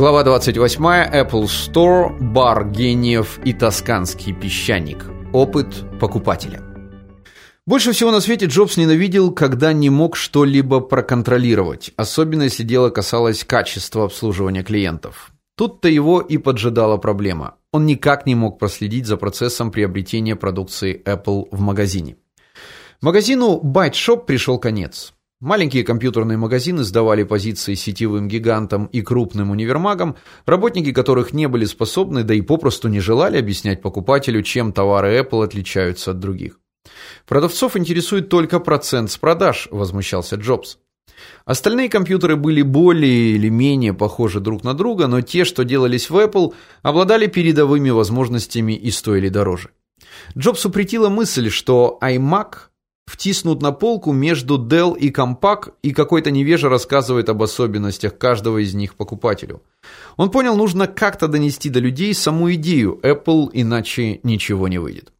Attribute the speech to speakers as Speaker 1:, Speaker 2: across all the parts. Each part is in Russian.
Speaker 1: Глава 28. Apple Store, бар гениев и тосканский песчаник. Опыт покупателя. Больше всего на свете Джобс ненавидел, когда не мог что-либо проконтролировать, особенно если дело касалось качества обслуживания клиентов. Тут-то его и поджидала проблема. Он никак не мог проследить за процессом приобретения продукции Apple в магазине. Магазину Byte Shop пришел конец. Маленькие компьютерные магазины сдавали позиции сетевым гигантам и крупным универмагам, работники которых не были способны, да и попросту не желали объяснять покупателю, чем товары Apple отличаются от других. Продавцов интересует только процент с продаж, возмущался Джобс. Остальные компьютеры были более или менее похожи друг на друга, но те, что делались в Apple, обладали передовыми возможностями и стоили дороже. Джобсу претила мысль, что iMac втиснут на полку между Dell и Compaq, и какой-то невежа рассказывает об особенностях каждого из них покупателю. Он понял, нужно как-то донести до людей саму идею Apple, иначе ничего не выйдет.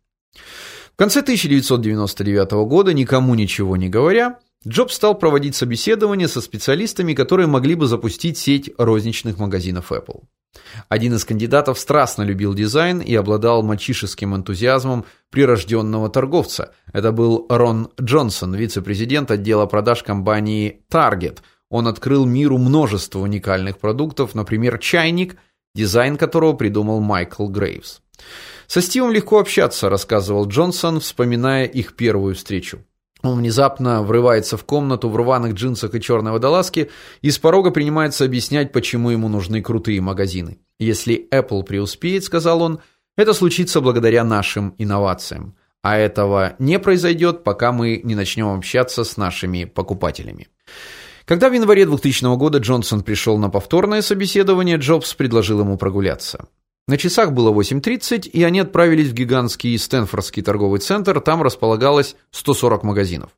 Speaker 1: В конце 1999 года, никому ничего не говоря, Джобс стал проводить собеседования со специалистами, которые могли бы запустить сеть розничных магазинов Apple. Один из кандидатов страстно любил дизайн и обладал мальчишеским энтузиазмом прирожденного торговца. Это был Рон Джонсон, вице-президент отдела продаж компании Target. Он открыл миру множество уникальных продуктов, например, чайник, дизайн которого придумал Майкл Грейвс. Со Стивом легко общаться, рассказывал Джонсон, вспоминая их первую встречу. Он внезапно врывается в комнату в рваных джинсах и черной водолазке и с порога принимается объяснять, почему ему нужны крутые магазины. Если Apple преуспеет, сказал он, это случится благодаря нашим инновациям. А этого не произойдет, пока мы не начнем общаться с нашими покупателями. Когда в январе 2000 года Джонсон пришел на повторное собеседование, Джобс предложил ему прогуляться. На часах было 8:30, и они отправились в гигантский Стэнфордский торговый центр, там располагалось 140 магазинов.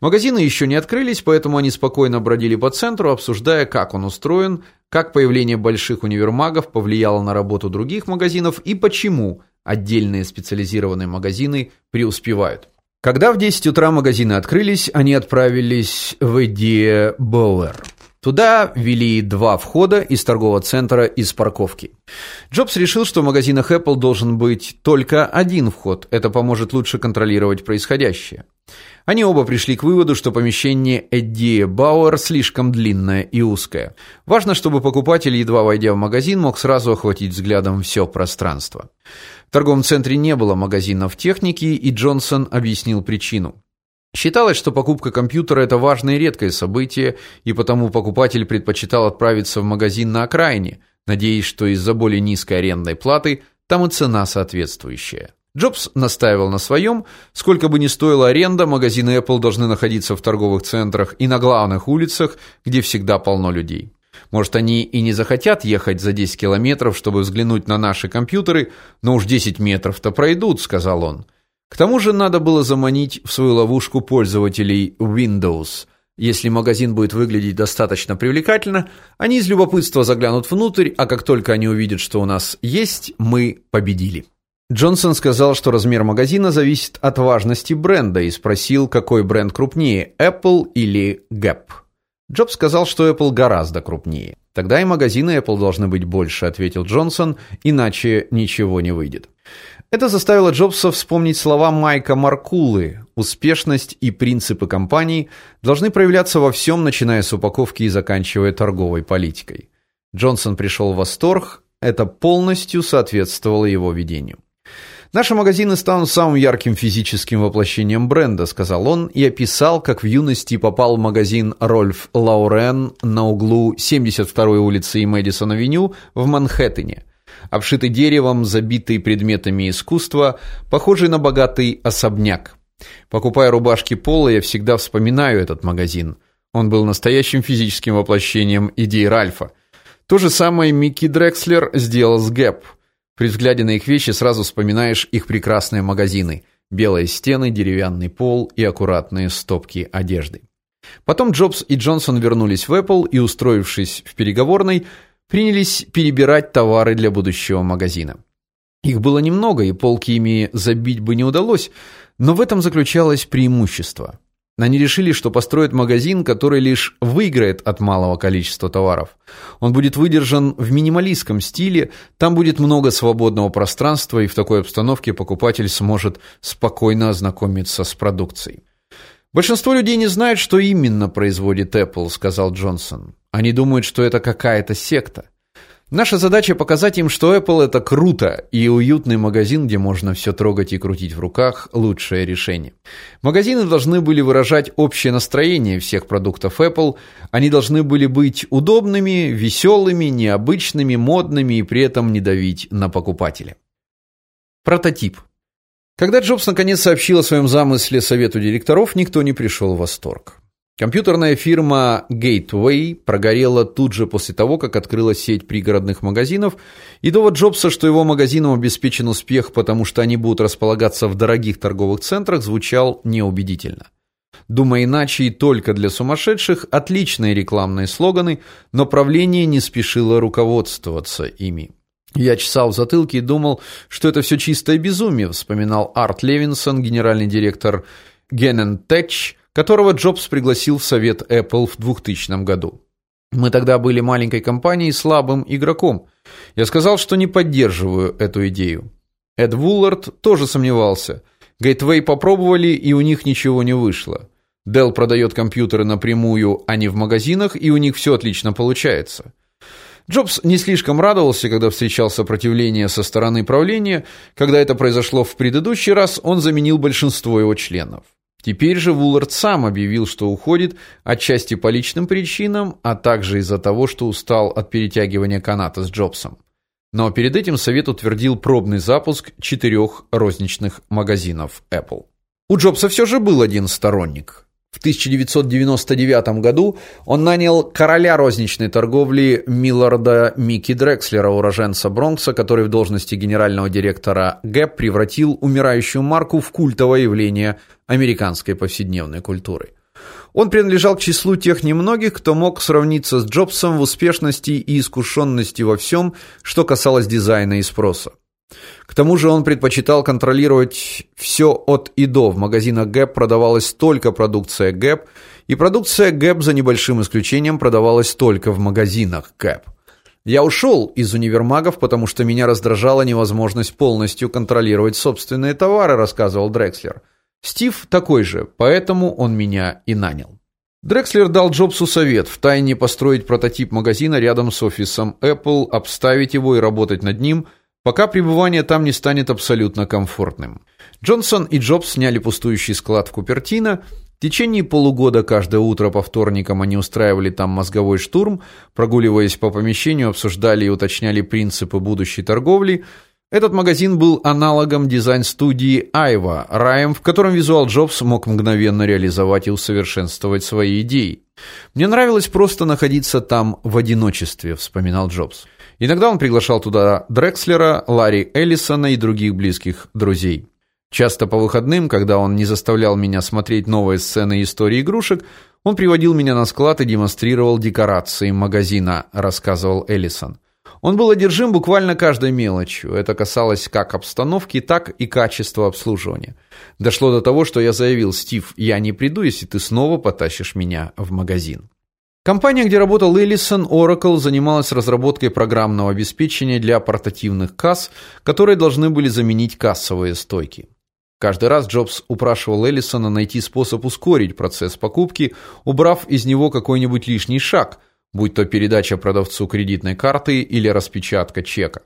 Speaker 1: Магазины еще не открылись, поэтому они спокойно бродили по центру, обсуждая, как он устроен, как появление больших универмагов повлияло на работу других магазинов и почему отдельные специализированные магазины преуспевают. Когда в 10 утра магазины открылись, они отправились в Эдди Боуэр. Туда вели два входа из торгового центра из парковки. Джобс решил, что в магазинах Apple должен быть только один вход. Это поможет лучше контролировать происходящее. Они оба пришли к выводу, что помещение Эдди Бауэр слишком длинное и узкое. Важно, чтобы покупатель, едва войдя в магазин, мог сразу охватить взглядом все пространство. В торговом центре не было магазинов техники, и Джонсон объяснил причину. Считалось, что покупка компьютера это важное и редкое событие, и потому покупатель предпочитал отправиться в магазин на окраине, надеясь, что из-за более низкой арендной платы там и цена соответствующая. Джобс настаивал на своем, сколько бы ни стоила аренда, магазины Apple должны находиться в торговых центрах и на главных улицах, где всегда полно людей. Может, они и не захотят ехать за 10 километров, чтобы взглянуть на наши компьютеры, но уж 10 метров-то пройдут, сказал он. К тому же надо было заманить в свою ловушку пользователей Windows. Если магазин будет выглядеть достаточно привлекательно, они из любопытства заглянут внутрь, а как только они увидят, что у нас есть, мы победили. Джонсон сказал, что размер магазина зависит от важности бренда и спросил, какой бренд крупнее, Apple или Gap. Джобс сказал, что Apple гораздо крупнее. Тогда и магазины Apple должны быть больше, ответил Джонсон, иначе ничего не выйдет. Это заставило Джобса вспомнить слова Майка Маркулы: "Успешность и принципы компании должны проявляться во всем, начиная с упаковки и заканчивая торговой политикой". Джонсон пришел в восторг, это полностью соответствовало его видению. Наши магазины станут самым ярким физическим воплощением бренда, сказал он и описал, как в юности попал в магазин Рольф Лаурен на углу 72-й улицы и Мэдисон-авеню в Манхэттене обшитый деревом, забитый предметами искусства, похожий на богатый особняк. Покупая рубашки Пола, я всегда вспоминаю этот магазин. Он был настоящим физическим воплощением идеи Ральфа. То же самое Микки Дрекслер сделал с Гэп. При взгляде на их вещи сразу вспоминаешь их прекрасные магазины: белые стены, деревянный пол и аккуратные стопки одежды. Потом Джобс и Джонсон вернулись в Apple и, устроившись в переговорной, принялись перебирать товары для будущего магазина. Их было немного, и полки ими забить бы не удалось, но в этом заключалось преимущество. Они решили, что построят магазин, который лишь выиграет от малого количества товаров. Он будет выдержан в минималистском стиле, там будет много свободного пространства, и в такой обстановке покупатель сможет спокойно ознакомиться с продукцией. Большинство людей не знает, что именно производит Apple, сказал Джонсон. Они думают, что это какая-то секта. Наша задача показать им, что Apple это круто, и уютный магазин, где можно все трогать и крутить в руках лучшее решение. Магазины должны были выражать общее настроение всех продуктов Apple. Они должны были быть удобными, веселыми, необычными, модными и при этом не давить на покупателя. Прототип. Когда Джобс наконец сообщил о своем замысле совету директоров, никто не пришел в восторг. Компьютерная фирма Gateway прогорела тут же после того, как открылась сеть пригородных магазинов, и довод Джобса, что его магазинам обеспечен успех, потому что они будут располагаться в дорогих торговых центрах, звучал неубедительно. Думая иначе и только для сумасшедших отличные рекламные слоганы, но правление не спешило руководствоваться ими. Я чесал в затылке и думал, что это все чистое безумие, вспоминал Арт Левинсон, генеральный директор Genentech, которого Джобс пригласил в совет Apple в 2000 году. Мы тогда были маленькой компанией, слабым игроком. Я сказал, что не поддерживаю эту идею. Эд Вуллард тоже сомневался. Gateway попробовали, и у них ничего не вышло. Dell продает компьютеры напрямую, а не в магазинах, и у них все отлично получается. Джобс не слишком радовался, когда встречал сопротивление со стороны правления. Когда это произошло в предыдущий раз, он заменил большинство его членов. Теперь же Вуллард сам объявил, что уходит отчасти по личным причинам, а также из-за того, что устал от перетягивания каната с Джобсом. Но перед этим совет утвердил пробный запуск четырех розничных магазинов Apple. У Джобса все же был один сторонник. В 1999 году он нанял короля розничной торговли Милларда Микки Дрекслера, уроженца Бронкса, который в должности генерального директора Gap превратил умирающую марку в культовое явление американской повседневной культуры. Он принадлежал к числу тех немногих, кто мог сравниться с Джобсом в успешности и искушенности во всем, что касалось дизайна и спроса. К тому же он предпочитал контролировать все от и до. В магазинах Gap продавалась только продукция Gap, и продукция Gap за небольшим исключением продавалась только в магазинах Gap. Я ушел из универмагов, потому что меня раздражала невозможность полностью контролировать собственные товары, рассказывал Дрекслер. Стив такой же, поэтому он меня и нанял. Дрекслер дал Джобсу совет втайне построить прототип магазина рядом с офисом Apple, обставить его и работать над ним – пока пребывание там не станет абсолютно комфортным. Джонсон и Джобс сняли пустующий склад в Купертино. В течение полугода каждое утро по вторникам они устраивали там мозговой штурм, прогуливаясь по помещению, обсуждали и уточняли принципы будущей торговли. Этот магазин был аналогом дизайн-студии Айва, раем, в котором визуал Джобс мог мгновенно реализовать и усовершенствовать свои идеи. Мне нравилось просто находиться там в одиночестве, вспоминал Джобс. Иногда он приглашал туда Дрекслера, Ларри Эллисона и других близких друзей. Часто по выходным, когда он не заставлял меня смотреть новые сцены истории игрушек, он приводил меня на склад и демонстрировал декорации магазина, рассказывал Эллисон. Он был одержим буквально каждой мелочью. Это касалось как обстановки, так и качества обслуживания. Дошло до того, что я заявил: "Стив, я не приду, если ты снова потащишь меня в магазин". Компания, где работал Эллисон, Oracle, занималась разработкой программного обеспечения для портативных касс, которые должны были заменить кассовые стойки. Каждый раз Джобс упрашивал Эллисона найти способ ускорить процесс покупки, убрав из него какой-нибудь лишний шаг, будь то передача продавцу кредитной карты или распечатка чека.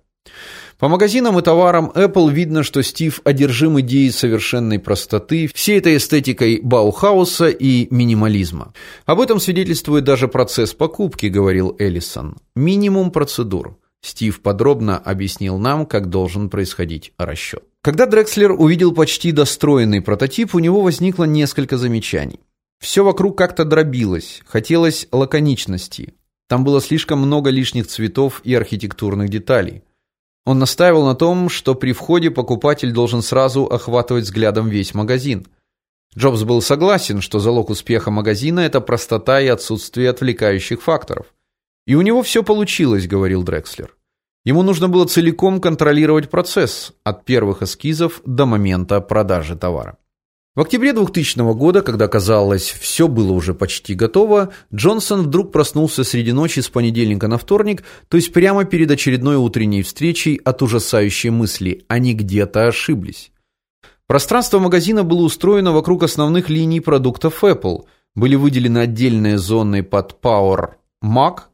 Speaker 1: По магазинам и товарам Apple видно, что Стив одержим идеей совершенной простоты, всей этой эстетикой Баухауса и минимализма. Об этом свидетельствует даже процесс покупки, говорил Эллисон. Минимум процедур. Стив подробно объяснил нам, как должен происходить расчет. Когда Дрекслер увидел почти достроенный прототип, у него возникло несколько замечаний. Все вокруг как-то дробилось, хотелось лаконичности. Там было слишком много лишних цветов и архитектурных деталей. Он настаивал на том, что при входе покупатель должен сразу охватывать взглядом весь магазин. Джобс был согласен, что залог успеха магазина это простота и отсутствие отвлекающих факторов. И у него все получилось, говорил Дрекслер. Ему нужно было целиком контролировать процесс от первых эскизов до момента продажи товара. В октябре 2000 года, когда казалось, все было уже почти готово, Джонсон вдруг проснулся среди ночи с понедельника на вторник, то есть прямо перед очередной утренней встречей от ужасающей мысли: они где-то ошиблись. Пространство магазина было устроено вокруг основных линий продуктов Apple. Были выделены отдельные зоны под Power Mac,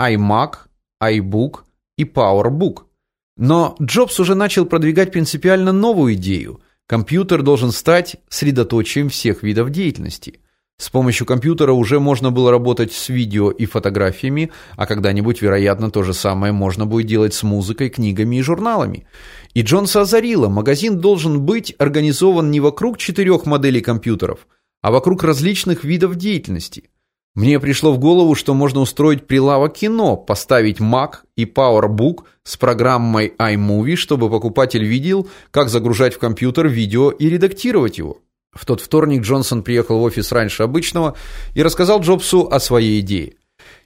Speaker 1: iMac, iBook и PowerBook. Но Джобс уже начал продвигать принципиально новую идею – Компьютер должен стать средоточием всех видов деятельности. С помощью компьютера уже можно было работать с видео и фотографиями, а когда-нибудь, вероятно, то же самое можно будет делать с музыкой, книгами и журналами. И Джонса озарило, магазин должен быть организован не вокруг четырех моделей компьютеров, а вокруг различных видов деятельности. Мне пришло в голову, что можно устроить прилавок кино, поставить Mac и PowerBook с программой iMovie, чтобы покупатель видел, как загружать в компьютер видео и редактировать его. В тот вторник Джонсон приехал в офис раньше обычного и рассказал Джобсу о своей идее.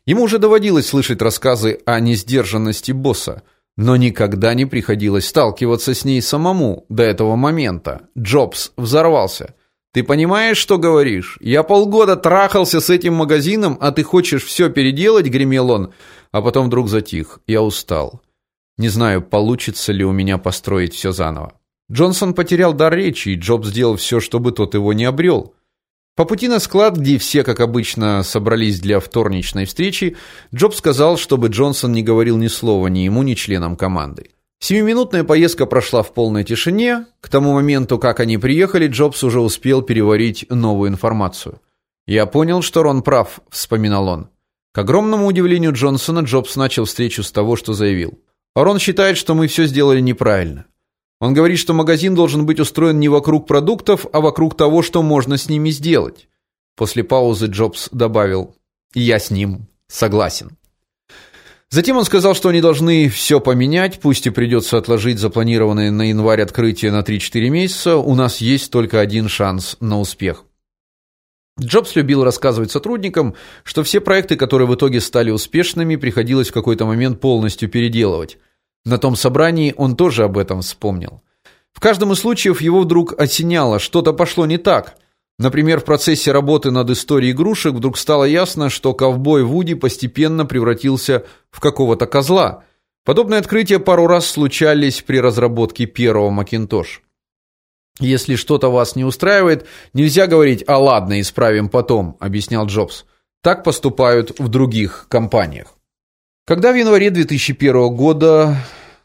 Speaker 1: Ему уже доводилось слышать рассказы о несдержанности босса, но никогда не приходилось сталкиваться с ней самому до этого момента. Джобс взорвался. Ты понимаешь, что говоришь? Я полгода трахался с этим магазином, а ты хочешь все переделать, гремел он, а потом вдруг затих. Я устал. Не знаю, получится ли у меня построить все заново. Джонсон потерял дар речи, и Джобс сделал все, чтобы тот его не обрел. По пути на склад, где все, как обычно, собрались для вторничной встречи, Джобс сказал, чтобы Джонсон не говорил ни слова ни ему, ни членам команды. Семиминутная поездка прошла в полной тишине. К тому моменту, как они приехали, Джобс уже успел переварить новую информацию. Я понял, что Рон прав, вспоминал он. К огромному удивлению Джонсона, Джобс начал встречу с того, что заявил: "Рон считает, что мы все сделали неправильно. Он говорит, что магазин должен быть устроен не вокруг продуктов, а вокруг того, что можно с ними сделать". После паузы Джобс добавил: "Я с ним согласен". Затем он сказал, что они должны все поменять, пусть и придется отложить запланированное на январь открытие на 3-4 месяца, у нас есть только один шанс на успех. Джобс любил рассказывать сотрудникам, что все проекты, которые в итоге стали успешными, приходилось в какой-то момент полностью переделывать. На том собрании он тоже об этом вспомнил. В каждом из случаев его вдруг осеняло, что-то пошло не так. Например, в процессе работы над историей игрушек вдруг стало ясно, что ковбой Вуди постепенно превратился в какого-то козла. Подобные открытия пару раз случались при разработке первого Macintosh. Если что-то вас не устраивает, нельзя говорить: "А ладно, исправим потом", объяснял Джобс. Так поступают в других компаниях. Когда в январе 2001 года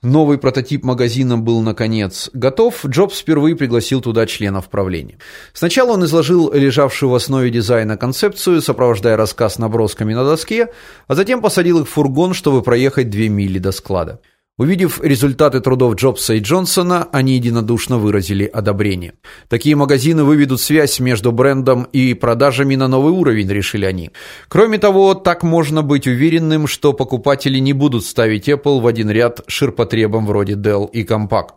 Speaker 1: новый прототип магазина был наконец готов, Джобс впервые пригласил туда членов правления. Сначала он изложил лежавшую в основе дизайна концепцию, сопровождая рассказ набросками на доске, а затем посадил их в фургон, чтобы проехать две мили до склада. Увидев результаты трудов Джобса и Джонсона, они единодушно выразили одобрение. Такие магазины выведут связь между брендом и продажами на новый уровень, решили они. Кроме того, так можно быть уверенным, что покупатели не будут ставить Apple в один ряд ширпотребом вроде Dell и Compaq.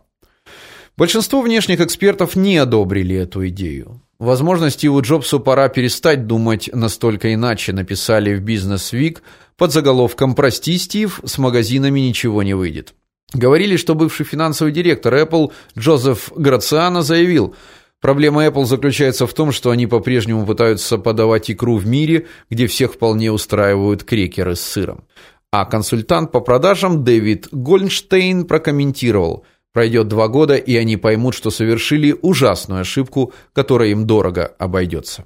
Speaker 1: Большинство внешних экспертов не одобрили эту идею. Возможно, Стиву Джобсу пора перестать думать настолько иначе, написали в Business Week под заголовком Прости, Стив, с магазинами ничего не выйдет. Говорили, что бывший финансовый директор Apple Джозеф Грациано заявил: Проблема Apple заключается в том, что они по-прежнему пытаются подавать икру в мире, где всех вполне устраивают крекеры с сыром. А консультант по продажам Дэвид Гольнштейн прокомментировал: Пройдет два года, и они поймут, что совершили ужасную ошибку, которая им дорого обойдется.